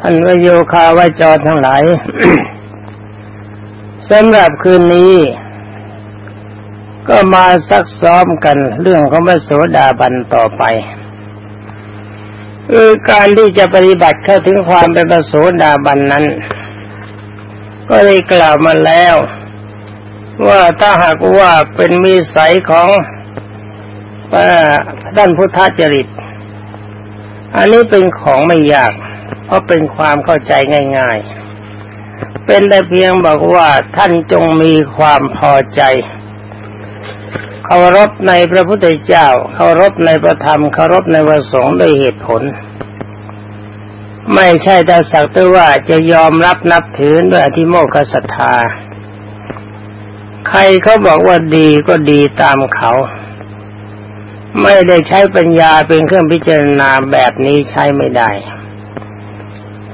ท่านวโยคาวาจรทั้งหลายสำหรับคืนนี้ ก็มาซักซ้อมกันเรื่องของพระโสดาบันต่อไปคือการที่จะปฏิบัติเข้าถึงความเป็นพระโสดาบันนั้น ก็ได้กล่าวมาแล้ว ว่าถ้าหากว่าเป็นมีสายของท่านพุทธจริต อันนี้เป็นของไม่ยาก เพราะเป็นความเข้าใจง่าย ๆ เป็นแต่เพียงบอกว่าท่านจงมีความพอใจเคารพในพระพุทธเจ้าเคารพในพระธรรมเคารพในพระสงฆ์ด้วยเหตุผล ไม่ใช่แต่สักแต่ว่าจะยอมรับนับถือด้วยอธิโมกขศรัทธา ใครเขาบอกว่าดีก็ดีตามเขา ไม่ได้ใช้ปัญญาเป็นเครื่องพิจารณาแบบนี้ใช้ไม่ได้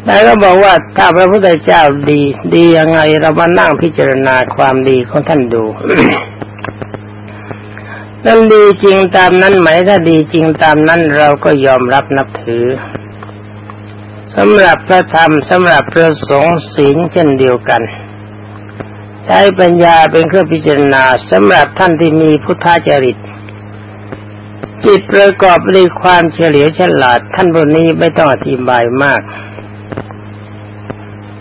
แต่ก็บอกว่าถ้าพระพุทธเจ้าดี ดียังไงเรามานั่งพิจารณาความดีของท่านดูนั่นดีจริงตามนั้นไหมถ้าดีจริงตามนั้นเราก็ยอมรับนับถือสำหรับพระธรรมสำหรับพระสงฆ์ศีลเช่นเดียวกัน ใช้ปัญญาเป็นเครื่องพิจารณาสำหรับท่านที่มีพุทธจริตจิตประกอบด้วยความเฉลียวฉลาดท่านบนนี้ไม่ต้องอธิบายมาก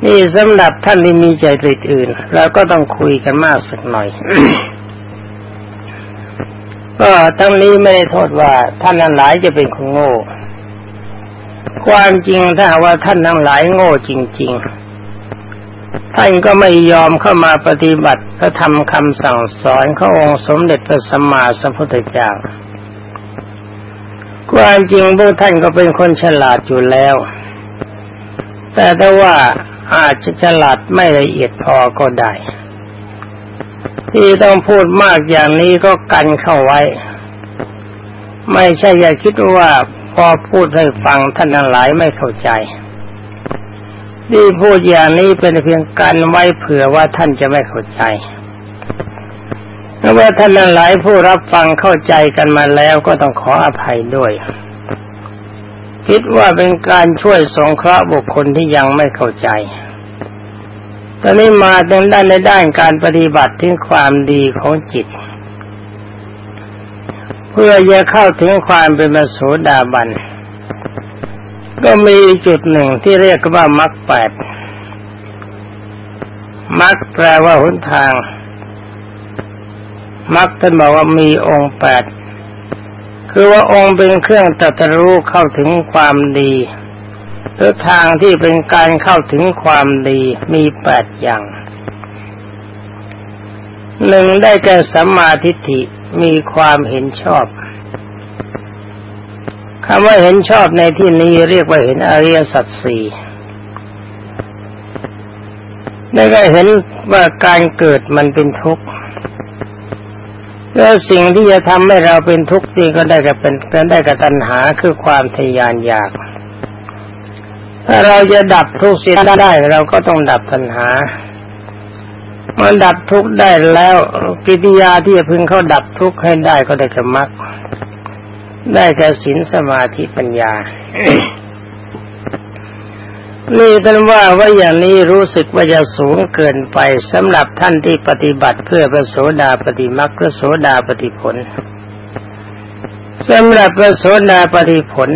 นี่สำหรับท่านที่มีใจริตอื่นเราก็ต้องคุยกันมากสักหน่อย ก็ทั้งนี้ไม่ได้โทษว่าท่านนั้นหลายจะเป็นคนโง่ ความจริงถ้าว่าท่านทั้งหลายโง่จริง ๆ ท่านก็ไม่ยอมเข้ามาปฏิบัติพระธรรมคำสั่งสอนขององค์สมเด็จพระสัมมาสัมพุทธเจ้าความจริงพวกท่านก็เป็นคนฉลาดอยู่แล้ว แต่ถ้าว่า อาจจะฉลาดไม่ละเอียดพอก็ได้ ที่ต้องพูดมากอย่างนี้ก็กันเข้าไว้ ไม่ใช่อย่าคิดว่าพอพูดให้ฟังท่านทั้งหลายไม่เข้าใจที่พูดอย่างนี้เป็นเพียงกันไว้เผื่อว่าท่านจะไม่เข้าใจเพราะว่าท่านทั้งหลายผู้รับฟังเข้าใจกันมาแล้วก็ต้องขออภัยด้วย คิดว่าเป็นการช่วยสงเคราะห์บุคคลที่ยังไม่เข้าใจ ตอนนี้มาในด้านในด้านการปฏิบัติถึงความดีของจิต เพื่อจะเข้าถึงความเป็นมโสดาบัน ก็มีจุดหนึ่งที่เรียกว่ามรรคแปดมรรคแปลว่าหนทางมรรคท่านบอกว่ามีองค์แปด คือว่าองค์เป็นเครื่องตรัสรู้เข้าถึงความดีหรือทางที่เป็นการเข้าถึงความดีมีแปดอย่างหนึ่งได้แก่สัมมาทิฏฐิมีความเห็นชอบคำว่าเห็นชอบในที่นี้เรียกว่าเห็นอริยสัจสี่ได้ก็เห็นว่าการเกิดมันเป็นทุกข์ แล้วสิ่งที่จะทำให้เราเป็นทุกข์นี่ก็ได้กับเป็นก็ได้กับตัณหาคือความทยานอยาก ถ้าเราจะดับทุกข์เสียได้เราก็ต้องดับปัญหามันดับทุกข์ได้แล้วกิริยาที่จะพึงเขาดับทุกข์ให้ได้ก็ได้กับมรรคได้แก่ศีลสมาธิปัญญา นี่ท่านว่าว่าอย่างนี้รู้สึกว่าจะสูงเกินไปสำหรับท่านที่ปฏิบัติเพื่อพระโสดาปฏิมรรคพระโสดาปฏิผลสำหรับพระโสดาปฏิผล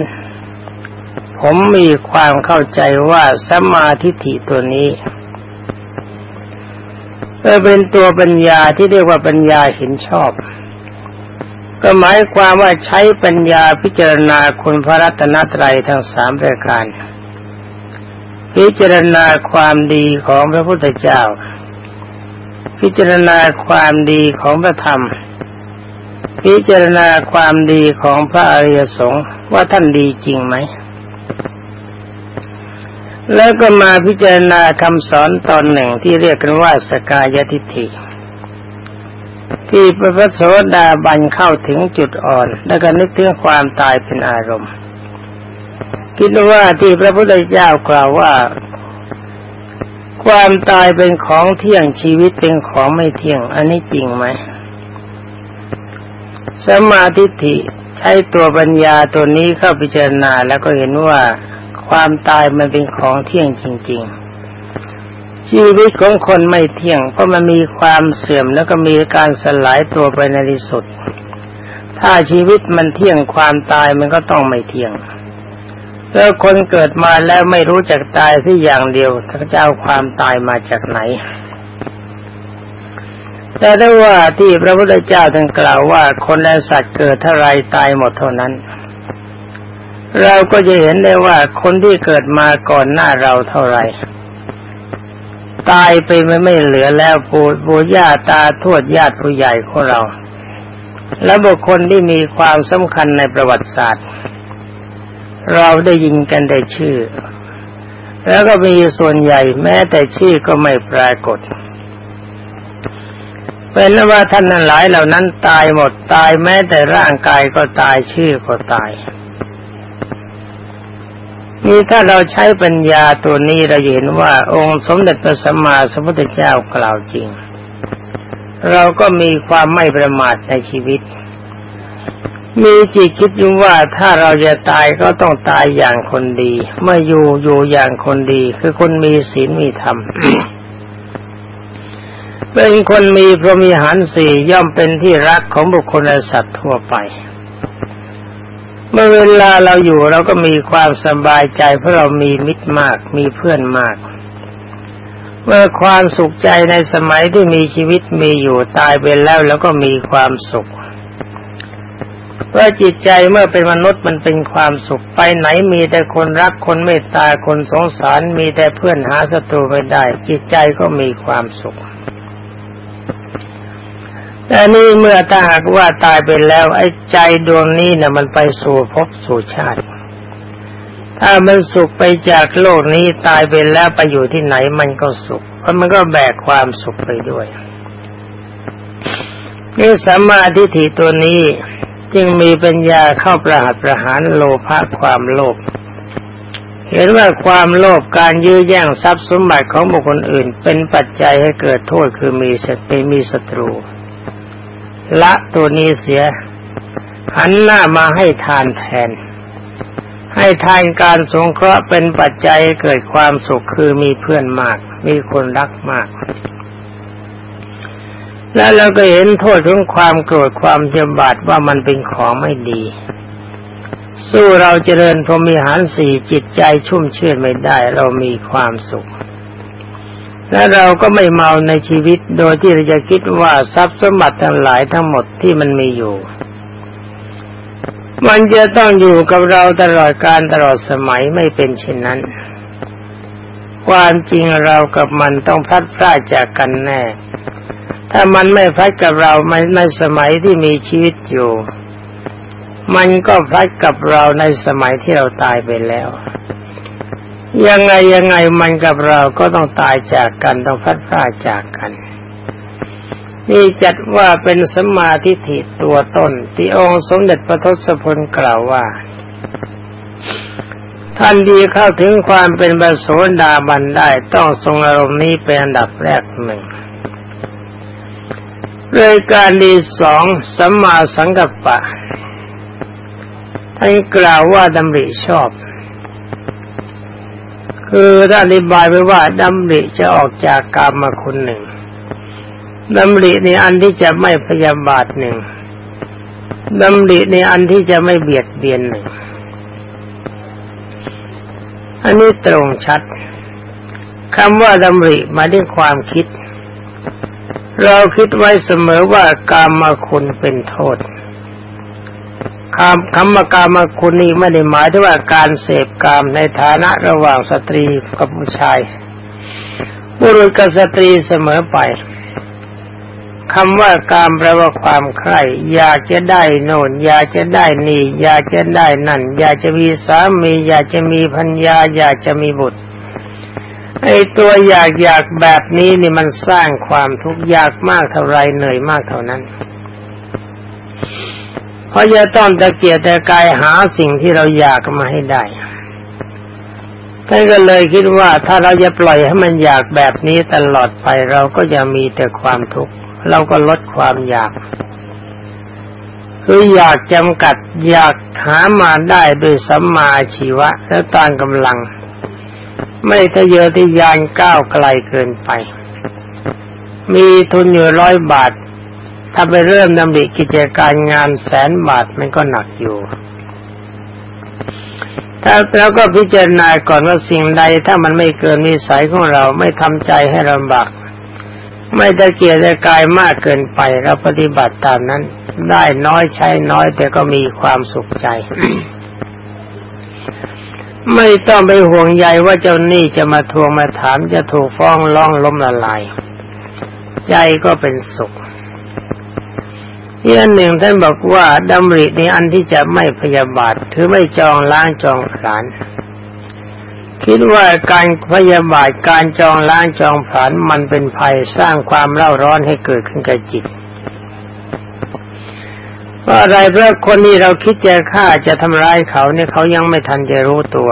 ผมมีความเข้าใจว่าสมาธิฐิตัวนี้เป็นตัวปัญญาที่เรียกว่าปัญญาเห็นชอบ ก็หมายความว่าใช้ปัญญาพิจารณาคุณพระรัตนตรัยทั้งสามประการ พิจารณาความดีของพระพุทธเจ้า พิจารณาความดีของพระธรรม พิจารณาความดีของพระอริยสงฆ์ว่าท่านดีจริงไหม แล้วก็มาพิจารณาคำสอนตอนหนึ่งที่เรียกกันว่าสกายทิฏฐิที่พระโสดาบันเข้าถึงจุดอ่อน แล้วก็นึกถึงความตายเป็นอารมณ์ คิดว่าที่พระพุทธเจ้ากล่าวว่า ความตายเป็นของเที่ยงชีวิตเป็นของไม่เที่ยง อันนี้จริงไหมสมาธิใช้ตัวปัญญาตัวนี้เข้าพิจารณาแล้วก็เห็นว่าคความตายมันเป็นของเที่ยงจริง ๆ ชีวิตของคนไม่เที่ยง เพราะมันมีความเสื่อมแล้วก็มีการสลายตัวไปในที่สุด ถ้าชีวิตมันเที่ยงความตายมันก็ต้องไม่เที่ยง แล้วคนเกิดมาแล้วไม่รู้จักตายที่อย่างเดียวท่านจะเอาความตายมาจากไหน แต่ถ้ว่าที่พระพุทธเจ้าท่านกล่าวว่า คนและสัตว์เกิดเท่าไรตายหมดเท่านั้น เราก็จะเห็นได้ว่าคนที่เกิดมาก่อนหน้าเราเท่าไรตายไปไม่ไม่เหลือแล้วปู่ปู่ย่าตาทวดญาติผู้ใหญ่ของเรา และบุคคลที่มีความสำคัญในประวัติศาสตร์ เราได้ยินกันได้ชื่อ แล้วก็มีส่วนใหญ่แม้แต่ชื่อก็ไม่ปรากฏเป็นว่าท่านหลายเหล่านั้นตายหมดตายแม้แต่ร่างกายก็ตายชื่อก็ตายนี่ถ้าเราใช้ปัญญาตัวนี้เราเห็นว่า องค์สมเด็จพระสัมมาสัมพุทธเจ้ากล่าวจริง เราก็มีความไม่ประมาทในชีวิต มีจิตคิดอยู่ว่าถ้าเราจะตายก็ต้องตายอย่างคนดีเมื่ออยู่อยู่อย่างคนดี คือคนมีศีลมีธรรมเป็นคนมีพรหมีหารสี่ย่อมเป็นที่รักของบุคคลและสัตว์ทั่วไป เมื่อเวลาเราอยู่เราก็มีความสบายใจเพราะเรามีมิตรมากมีเพื่อนมาก เมื่อความสุขใจในสมัยที่มีชีวิตมีอยู่ตายไปแล้วแล้วก็มีความสุข ว่าจิตใจเมื่อเป็นมนุษย์มันเป็นความสุขไปไหนมีแต่คนรักคนเมตตาคนสงสารมีแต่เพื่อนหาศัตรูไม่ได้ จิตใจก็มีความสุข แต่นี่เมื่อถ้าหากว่าตายไปแล้ว ไอ้ใจดวงนี้นะ่ะมันไปสู่ภพสู่ชาติ ถ้ามันสุขไปจากโลกนี้ตายไปแล้วไปอยู่ที่ไหนมันก็สุขเพราะมันก็แบกความสุขไปด้วยนี่สัมมาทิฏฐิตัวนี้ จึงมีปัญญาเข้าประหัตประหารโลภะความโลภเห็นว่าความโลภการยื้อแย่งทรัพย์สมบัติของบุคคลอื่น เป็นปัจจัยให้เกิดโทษคือมีสติมีศัตรู ละตัวนี้เสียหันหน้ามาให้ทานแทน ให้ทานการสงเคราะห์เป็นปัจจัยให้เกิดความสุขคือมีเพื่อนมาก มีคนรักมาก แล้วเราก็เห็นโทษของความโกรธความเจ็บบาดว่ามันเป็นของไม่ดี สู้เราเจริญพรมีหารสี่จิตใจชุ่มชื่นไม่ได้ เรามีความสุข และเราก็ไม่เมาในชีวิตโดยที่เราจะคิดว่าทรัพย์สมบัติทั้งหลายทั้งหมดที่มันมีอยู่ มันจะต้องอยู่กับเราตลอดการตลอดสมัยไม่เป็นเช่นนั้น ความจริงเรากับมันต้องพลัดพรากจากกันแน่ ถ้ามันไม่พัดกับเราในสมัยที่มีชีวิตอยู่ มันก็พัดกับเราในสมัยที่เราตายไปแล้ว ยังไงยังไงมันกับเราก็ต้องตายจากกันต้องพัดพลาจากกัน นี่จัดว่าเป็นสมาธิถิตัวต้น ที่องค์สมเด็จพระทศพลกล่าวว่าท่านดีเข้าถึงความเป็นบรโสดาบันได้ต้องทรงอารมณ์นี้เป็นอันดับแรกหนึ่ง รายการดีสองสัมมาสังกัปปะท่านกล่าวว่าดำริชอบ คือท่านอธิบายไว้ว่าดำริจะออกจากกรรมมาคุณหนึ่งดำริในอันที่จะไม่พยาบาทหนึ่งดำริในอันที่จะไม่เบียดเบียนหนึ่งอันนี้ตรงชัดคำว่าดำริมาด้วยความคิด เราคิดไว้เสมอว่ากามคุณเป็นโทษคำคำว่ากามคุณนี้ไม่ได้หมายถึงว่าการเสพกามในฐานะระหว่างสตรีกับผู้ชายบุรุษกับสตรีเสมอไปคำว่ากามแปลว่าความใคร่อยากจะได้โน่นอยากจะได้นี่ อยากจะได้นั่น อยากจะมีสามี อยากจะมีภรรยาอยากจะมีบุตร ไอ้ตัวอยากอยากแบบนี้นี่มันสร้างความทุกข์ยากมากเท่าไรเหนื่อยมากเท่านั้น เพราะจะต้องตะเกียกตะกายหาสิ่งที่เราอยากมาให้ได้ท่านก็เลยคิดว่าถ้าเราจะปล่อยให้มันอยากแบบนี้ตลอดไปเราก็จะมีแต่ความทุกข์เราก็ลดความอยาก คืออยากจำกัดอยากหามาได้โดยสัมมาชีวะแล้วตามกำลัง ไม่ทะเยอทะยานก้าวไกลเกินไป มีทุนอยู่ร้อยบาท ถ้าไปเริ่มดำริกิจการงานแสนบาทมันก็หนักอยู่ถ้าแล้วก็พิจารณาก่อนว่าสิ่งใดถ้ามันไม่เกินนิสัยของเราไม่ทำใจให้ลำบากไม่ตะเกียรตะกายมากเกินไปเราปฏิบัติตามนั้น ได้น้อยใช้น้อยแต่ก็มีความสุขใจ ไม่ต้องไปห่วงใยว่าเจ้าหนี้จะมาทวงมาถามจะถูกฟ้องร้องล้มละลาย ใจก็เป็นสุขอีกอันหนึ่งท่านบอกว่าดำริในอันที่จะไม่พยาบาทถือไม่จองล้างจองผลาน คิดว่าการพยาบาทการจองล้างจองผลานมันเป็นภัยสร้างความเล่าร้อนให้เกิดขึ้นกับจิต ว่าอะไรเพราะคนนี้เราคิดจะฆ่าจะทำร้ายเขาเนี่ยเขายังไม่ทันจะรู้ตัว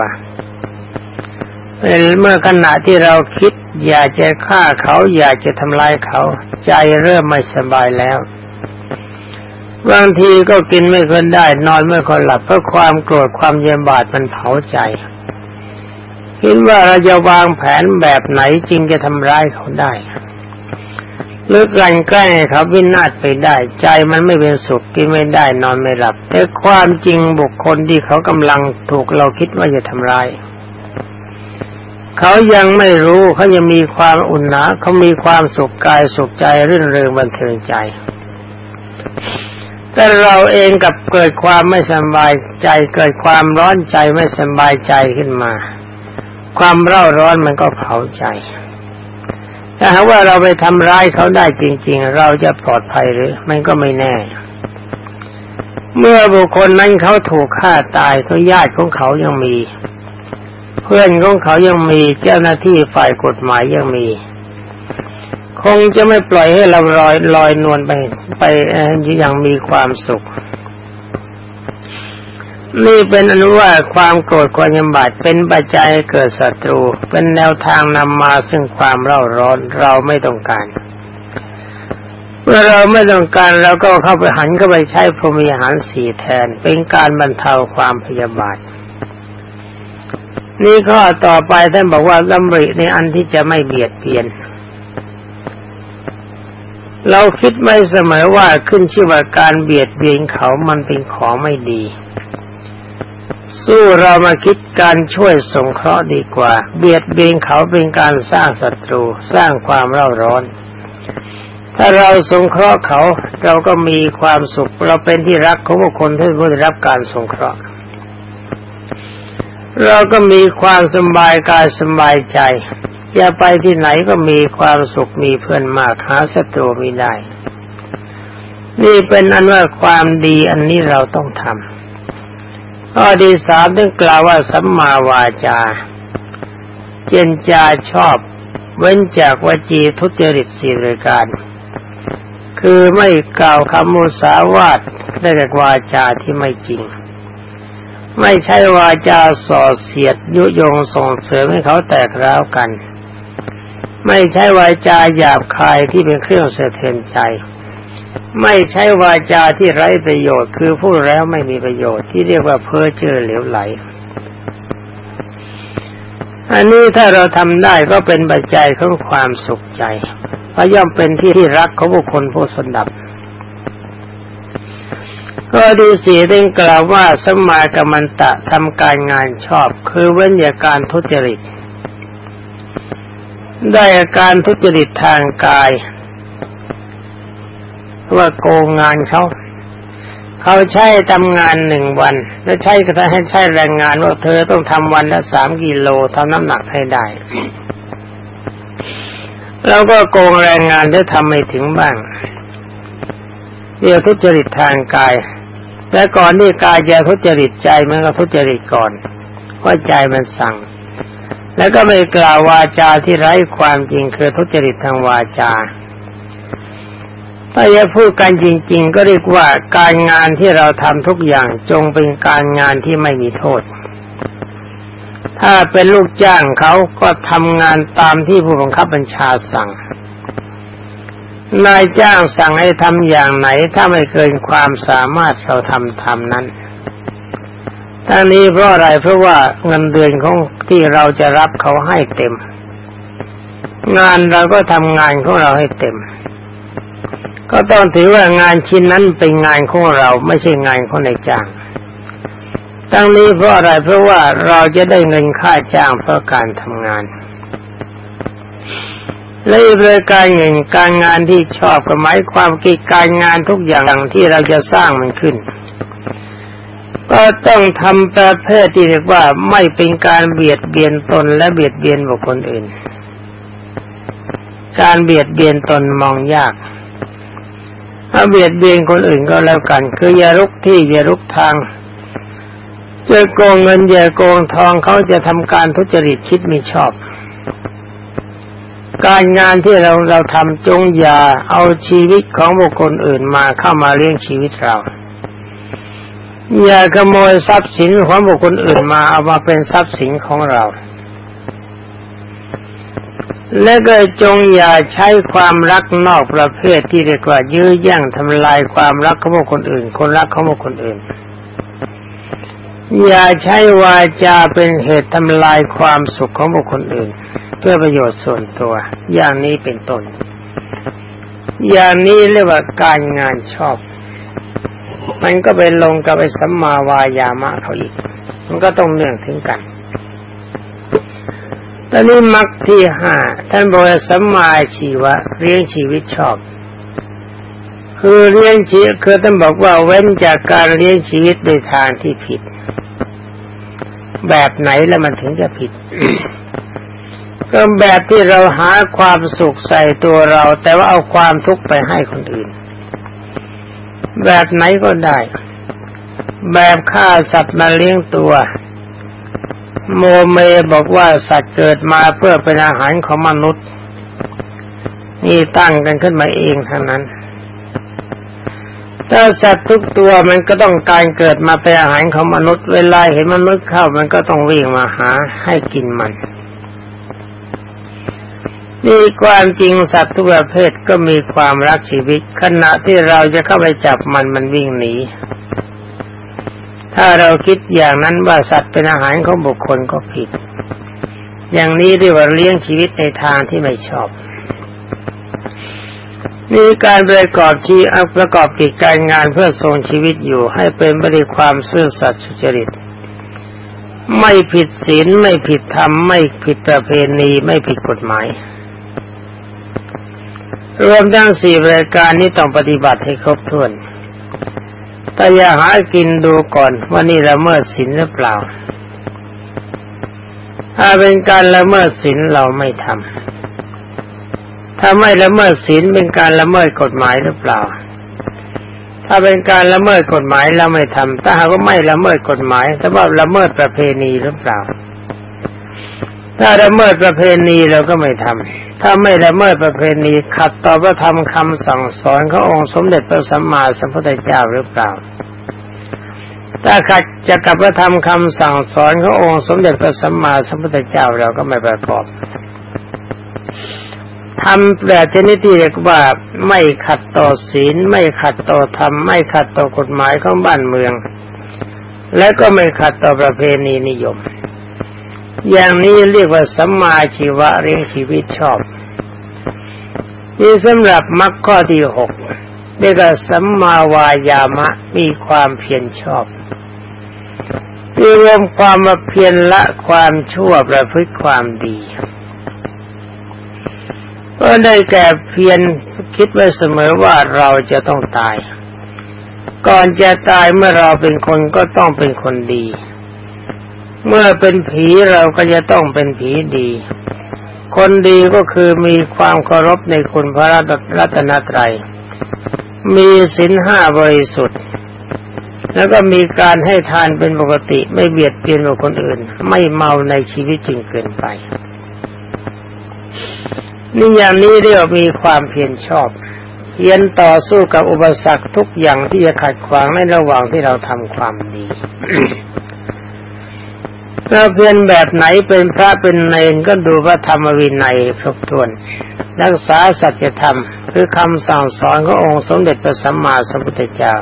เมื่อขณะที่เราคิดอยากจะฆ่าเขาอยากจะทำลายเขา ใจเริ่มไม่สบายแล้วบางทีก็กินไม่ค่อยได้ นอนไม่ค่อยหลับเพราะความโกรธความเยียบาดมันเผาใจ คิดว่าเราจะวางแผนแบบไหนจริงจะทำร้ายเขาได้ หรือกันแกล้งเขาวินาศไปได้ ใจมันไม่เป็นสุขกินไม่ได้นอนไม่หลับ แต่ความจริงบุคคลที่เขากำลังถูกเราคิดว่าจะทำร้ายเขายังไม่รู้เขายังมีความอุ่นหนาเขามีความสุขกายสุขใจรื่นเริงบันเทิงใจ แต่เราเองกับเกิดความไม่สบายใจ เกิดความร้อนใจไม่สบายใจขึ้นมา ความเร่าร้อนมันก็เผาใจ ถ้าหากว่าเราไปทำร้ายเขาได้จริง ๆ เราจะปลอดภัยหรือ มันก็ไม่แน่ เมื่อบุคคลนั้นเขาถูกฆ่าตายตัวญาติของเขายังมี เพื่อนของเขายังมีเจ้าหน้าที่ฝ่ายกฎหมายยังมี คงจะไม่ปล่อยให้เราลอยลอยนวลไปไปอย่างมีความสุข นี่เป็นอนุว่าความโกรธความยำบาดเป็นปัจจัยเกิดศัตรู เป็นแนวทางนำมาซึ่งความเร่าร้อนเราไม่ต้องการเมื่อเราไม่ต้องการเราก็เข้าไปหันเข้าไปใช้พรมีหารสี่แทน เป็นการบรรเทาความพยาบาท นี่ข้อต่อไปท่านบอกว่าลำริในอันที่จะไม่เบียดเบียน เราคิดไม่เสมอว่าขึ้นชื่อว่าการเบียดเบียนเขามันเป็นของไม่ดี สู้เรามาคิดการช่วยสงเคราะห์ดีกว่า เบียดเบียนเขาเป็นการสร้างศัตรู สร้างความเร่าร้อน ถ้าเราสงเคราะห์เขาเราก็มีความสุข เราเป็นที่รักของบุคคลที่ได้รับการสงเคราะห์ เราก็มีความสบายกายสบายใจจะไปที่ไหนก็มีความสุขมีเพื่อนมากหาศัตรูไม่ได้ นี่เป็นอันว่าความดีอันนี้เราต้องทำ ข้อที่สามต้องกล่าวว่าสัมมาวาจา เจนจาชอบ เว้นจากวจีทุจริตสี่รายการ คือไม่กล่าวคำมุสาวาทได้จากวาจาที่ไม่จริง ไม่ใช่วาจาส่อเสียดยุยงส่งเสริมให้เขาแตกร้าวกัน ไม่ใช่วาจาหยาบคายที่เป็นเครื่องเสถียรใจ ไม่ใช่วาจาที่ไร้ประโยชน์ คือพูดแล้วไม่มีประโยชน์ที่เรียกว่าเพ้อเจ้อเหลวไหล อันนี้ถ้าเราทำได้ก็เป็นปัจจัยของความสุขใจพระย่อมเป็นที่ที่รักของบุคคลผู้สนับ ก็ดีสีได้กล่าวว่าสมากรรมันตะทำการงานชอบ คือเว้นจากการทุจริตได้อาการทุจริตทางกาย ว่าโกงงานเขาเขาใช้ทำงานหนึ่งวัน แล้วใช้ก็ให้ใช้แรงงานว่าเธอต้องทำวันละสามกิโลทำน้ำหนักให้ได้เราก็โกงแรงงานได้ทำไม่ถึงบ้างเดี๋ยวทุจริตทางกาย แต่ก่อนที่กายจะทุจริตใจมันก็ทุจริตก่อนเพราะใจมันสั่ง แล้วก็ไม่กล่าววาจาที่ไร้ความจริงคือทุจริตทางวาจา ถ้าจะพูดกันจริง ๆ ก็เรียกว่าการงานที่เราทำทุกอย่างจงเป็นการงานที่ไม่มีโทษ ถ้าเป็นลูกจ้างเขาก็ทำงานตามที่ผู้บังคับบัญชาสั่ง นายจ้างสั่งให้ทำอย่างไหน ถ้าไม่เกินความสามารถเราทำทำนั้นทั้งนี้เพราะอะไรเพราะว่าเงินเดือนของที่เราจะรับเขาให้เต็ม งานเราก็ทำงานของเราให้เต็ม ก็ต้องถือว่างานชิ้นนั้นเป็นงานของเราไม่ใช่งานของนายจ้างทั้งนี้เพราะอะไรเพราะว่าเราจะได้เงินค่าจ้างเพราะการทำงาน และอีกรายการหนึ่งการงานที่ชอบก็หมายความกิจการงานทุกอย่างที่เราจะสร้างมันขึ้น ก็ต้องทำประเภทที่เรียกว่าไม่เป็นการเบียดเบียนตนและเบียดเบียนบุคคลอื่น การเบียดเบียนตนมองยาก ถ้าเบียดเบียนคนอื่นก็แล้วกัน คืออย่ารุกที่อย่ารุกทางจะโกงเงินอย่าโกงทองเขาจะทำการทุจริตคิดไม่ชอบ การงานที่เราเราทำจงอย่าเอาชีวิตของบุคคลอื่นมาเข้ามาเลี้ยงชีวิตเรา อย่าขโมยทรัพย์สินของบุคคลอื่นมาเอามาเป็นทรัพย์สินของเรา และก็จงอย่าใช้ความรักนอกประเภทที่เรียกว่ายื้อแย่งทำลายความรักของบุคคลอื่น คนรักของบุคคลอื่น อย่าใช้วาจาเป็นเหตุทำลายความสุขของบุคคลอื่น เพื่อประโยชน์ส่วนตัว อย่างนี้เป็นต้น อย่างนี้เรียกว่าการงานชอบ มันก็ไปลงกับไอ้สัมมาวายามะเขาอีก มันก็ต้องเนื่องถึงกัน ตอนนี้มรรคที่ห้าท่านบอกว่าสัมมาชีวะเลี้ยงชีวิตชอบ คือเลี้ยงชีวิตคือท่านบอกว่าเว้นจากการเลี้ยงชีวิตในทางที่ผิด แบบไหนแล้วมันถึงจะผิด ก็แบบที่เราหาความสุขใส่ตัวเรา แต่ว่าเอาความทุกข์ไปให้คนอื่น แบบไหนก็ได้ แบบฆ่าสัตว์มาเลี้ยงตัว โมเมบอกว่าสัตว์เกิดมาเพื่อเป็นอาหารของมนุษย์ นี่ตั้งกันขึ้นมาเองทั้งนั้นถ้าสัตว์ทุกตัวมันก็ต้องการเกิดมาเป็นอาหารของมนุษย์ เวลาเห็นมนุษย์เข้ามันก็ต้องวิ่งมาหาให้กินมันนี่ความจริงสัตว์ทุกประเภทก็มีความรักชีวิต ขณะที่เราจะเข้าไปจับมันมันวิ่งหนี ถ้าเราคิดอย่างนั้นว่าสัตว์เป็นอาหารของบุคคลก็ผิด อย่างนี้เรียกว่าเลี้ยงชีวิตในทางที่ไม่ชอบมีการประกอบชีประกอบกิจการงานเพื่อทรงชีวิตอยู่ให้เป็นไปด้วยความซื่อสัตย์สุจริต ไม่ผิดศีลไม่ผิดธรรมไม่ผิดประเพณีไม่ผิดกฎหมาย รวมทั้งสี่รายการนี้ต้องปฏิบัติให้ครบถ้วน แต่อย่าหากินดูก่อนว่านี่ละเมิดศีลหรือเปล่า ถ้าเป็นการละเมิดศีลเราไม่ทำถ้าไม่ละเมิดศีลเป็นการละเมิดกฎหมายหรือเปล่า ถ้าเป็นการละเมิดกฎหมายเราไม่ทำถ้าหากว่าไม่ละเมิดกฎหมายแต่ว่าละเมิดประเพณีหรือเปล่า ถ้าละเมิดประเพณีเราก็ไม่ทำถ้าไม่ละเมิดประเพณีขัดต่อพระธรรมคำสั่งสอนขององค์สมเด็จพระสัมมาสัมพุทธเจ้าหรือเปล่า ถ้าขัดจะกับพระธรรมคำสั่งสอนขององค์สมเด็จพระสัมมาสัมพุทธเจ้าเราก็ไม่ประกอบทำแบบชนิดที่เรียกว่าไม่ขัดต่อศีล ไม่ขัดต่อธรรม ไม่ขัดต่อกฎหมายของบ้านเมือง และก็ไม่ขัดต่อประเพณีนิยม อย่างนี้เรียกว่าสัมมาชีวะเรียงชีวิตชอบ นี่สำหรับมรรคข้อที่หกเรียกว่าสัมมาวายามะมีความเพียรชอบที่รวมความมาเพียรละความชั่วประพฤติความดีก็ได้แก่เพียรคิดไว้เสมอว่าเราจะต้องตาย ก่อนจะตายเมื่อเราเป็นคนก็ต้องเป็นคนดี เมื่อเป็นผีเราก็จะต้องเป็นผีดี คนดีก็คือมีความเคารพในคุณพระรัตนตรัย มีศีลห้าบริสุทธิ์ แล้วก็มีการให้ทานเป็นปกติไม่เบียดเบียนกับคนอื่น ไม่เมาในชีวิตจริงเกินไปนี่อย่างนี้เรียกว่ามีความเพียรชอบเพียรต่อสู้กับอุปสรรคทุกอย่างที่จะขัดขวางในระหว่างที่เราทำความดี เราเพียนแบบไหนเป็นพระเป็นเนรก็ดูว่าธรรมวินัยครบถ้วน รักษาสัจธรรม คือคำสั่งสอนขององค์สมเด็จพระสัมมาสัมพุทธเจ้า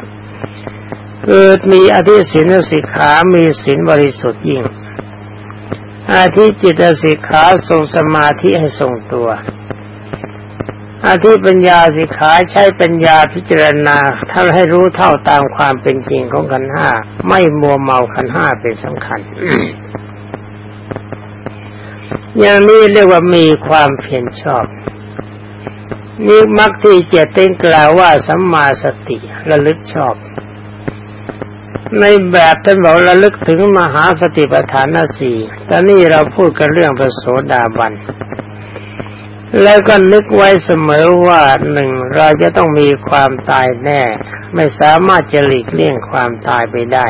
เกิดมีอธิศีนสิกขา มีศีลบริสุทธิ์ยิ่งอาธิจิตสิกขาทรงสมาธิให้ทรงตัว อาธิปัญญาสิขาใช้ปัญญาพิจารณาทำให้รู้เท่าตามความเป็นจริงของขันห้าไม่มัวเมาขันห้าเป็นสำคัญอย่างนี้เรียกว่ามีความเพียรชอบนี่มักที่เจติงกล่าวว่าสัมมาสติระลึกชอบ ในแบบท่านบอกระลึกถึงมหาสติปัฏฐานสี่แต่นี่เราพูดกันเรื่องพระโสดาบัน แล้วก็นึกไว้เสมอว่าหนึ่งเราจะต้องมีความตายแน่ ไม่สามารถจะหลีกเลี่ยงความตายไปได้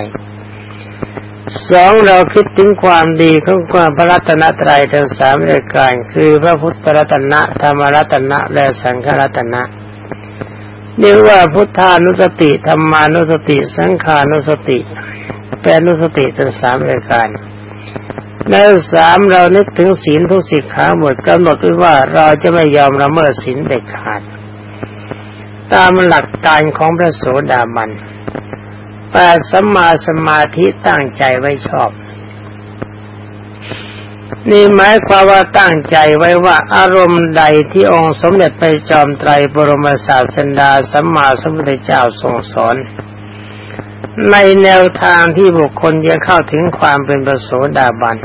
สองเราคิดถึงความดีของความพระรัตนตรัยทั้งสามรายการคือพระพุทธรัตนะธรรมรัตนะและสังฆรัตนะเรียกว่าพุทธานุสติธรรมานุสติ สังขานุสติแปลนุสติทั้งสามรายการ แล้วสามเรานึกถึงศีลทุกสิกขาหมดกำหนดไว้ว่าเราจะไม่ยอมละเมิดศีลเด็ดขาด ตามหลักการของพระโสดาบันแปดสัมมาสมาธิตั้งใจไว้ชอบ นี่หมายความว่าตั้งใจไว้ว่าอารมณ์ใดที่องค์สมเด็จไปจอมไตรบรมศาสดาสัมมาสัมพุทธเจ้าทรงสอน ในแนวทางที่บุคคลจะเข้าถึงความเป็นประโสดาบัน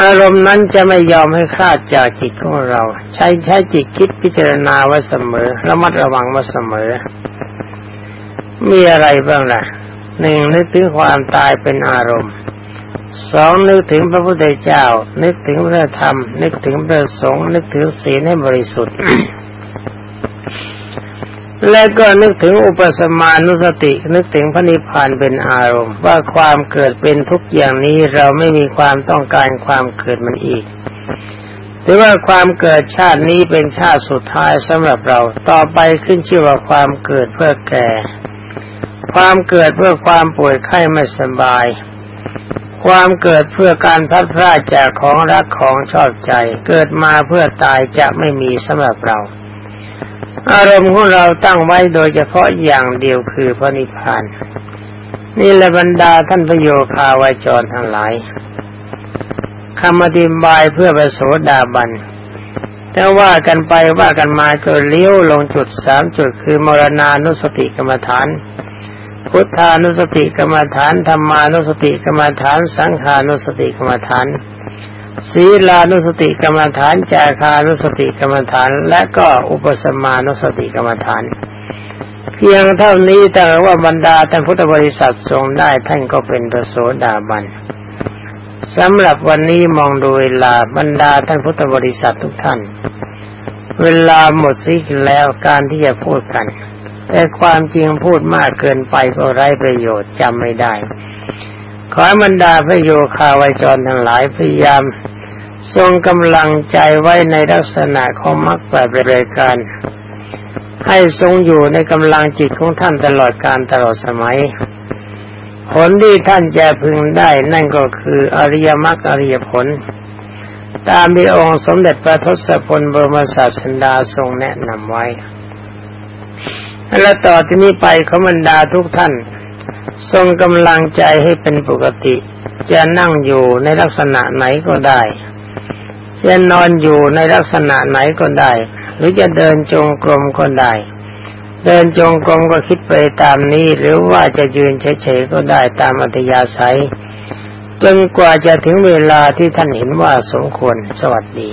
อารมณ์นั้นจะไม่ยอมให้คลาดจากจิตของเรา ใช้ใช้จิตคิดพิจารณาไว้เสมอ ระมัดระวังมาเสมอ มีอะไรบ้างล่ะหนึ่งนึกถึงความตายเป็นอารมณ์สองนึกถึงพระพุทธเจ้า นึกถึงพระธรรม นึกถึงพระสงฆ์นึกถึงศีลให้บริสุทธิ์ และก็นึกถึงอุปสมานุสติ นึกถึงพระนิพพานเป็นอารมณ์ ว่าความเกิดเป็นทุกอย่างนี้เราไม่มีความต้องการความเกิดมันอีกหรือว่าความเกิดชาตินี้เป็นชาติสุดท้ายสำหรับเราต่อไปขึ้นชื่อว่าความเกิดเพื่อแก่ ความเกิดเพื่อความป่วยไข้ไม่สบาย ความเกิดเพื่อการพัดพลาดจากของรักของชอบใจ เกิดมาเพื่อตายจะไม่มีสำหรับเรา อารมณ์ของเราตั้งไว้โดยเฉพาะอย่างเดียวคือพระนิพพาน นี่แหละบรรดาท่านประโยคาวาจรทั้งหลายคำอธิบายเพื่อประโสดาบันแต่ว่ากันไปว่ากันมาจนเลี้ยวลงจุดสามจุดคือมรณานุสติกรรมฐาน พุทธานุสติกรรมฐานธรรมานุสติกรรมฐาน สังขานุสติกรรมฐาน ศีลานุสติกรรมฐานจาคานุสติกรรมฐาน และก็อุปสมานุสติกรรมฐาน เพียงเท่านี้แต่ว่าบรรดาท่านพุทธบริษัททรงได้ท่านก็เป็นประโสดาบันสำหรับวันนี้มองดูเวลาบรรดาท่านพุทธบริษัททุกท่าน เวลาหมดสิ้นแล้วการที่จะพูดกัน แต่ความจริงพูดมากเกินไปก็ไร้ประโยชน์จำไม่ได้ ขอบรรดาพระโยคาวจรทั้งหลายพยายาม ทรงกำลังใจไว้ในลักษณะของมรรคแปดรายการ ให้ทรงอยู่ในกำลังจิตของท่านตลอดการตลอดสมัย ผลที่ท่านจะพึงได้นั่นก็คืออริยมรรคอริยผล ตามที่องค์สมเด็จพระทศพลบรมศาสดาทรงแนะนำไว้และต่อที่นี้ไปขบรรดาทุกท่าน ทรงกำลังใจให้เป็นปกติ จะนั่งอยู่ในลักษณะไหนก็ได้ จะนอนอยู่ในลักษณะไหนก็ได้ หรือจะเดินจงกรมก็ได้ เดินจงกรมก็คิดไปตามนี้ หรือว่าจะยืนเฉยๆก็ได้ตามอัธยาศัยจนกว่าจะถึงเวลาที่ท่านเห็นว่าสมควรสวัสดี